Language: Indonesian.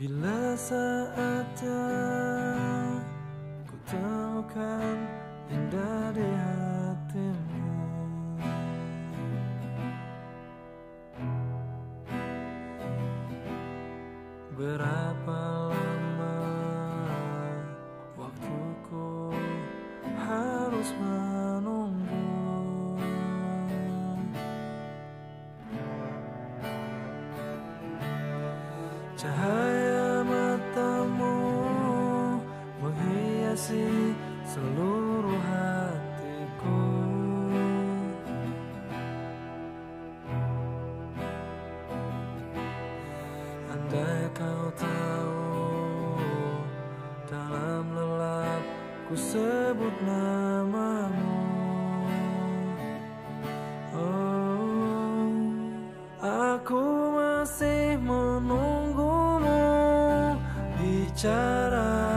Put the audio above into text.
Bila saatnya ku temukan indah di hatimu. Berapa lama waktuku harus menunggu? Cahaya seluruh hatiku. Andai kau tahu dalam lelap ku sebut namamu. Oh, aku masih menunggumu bicara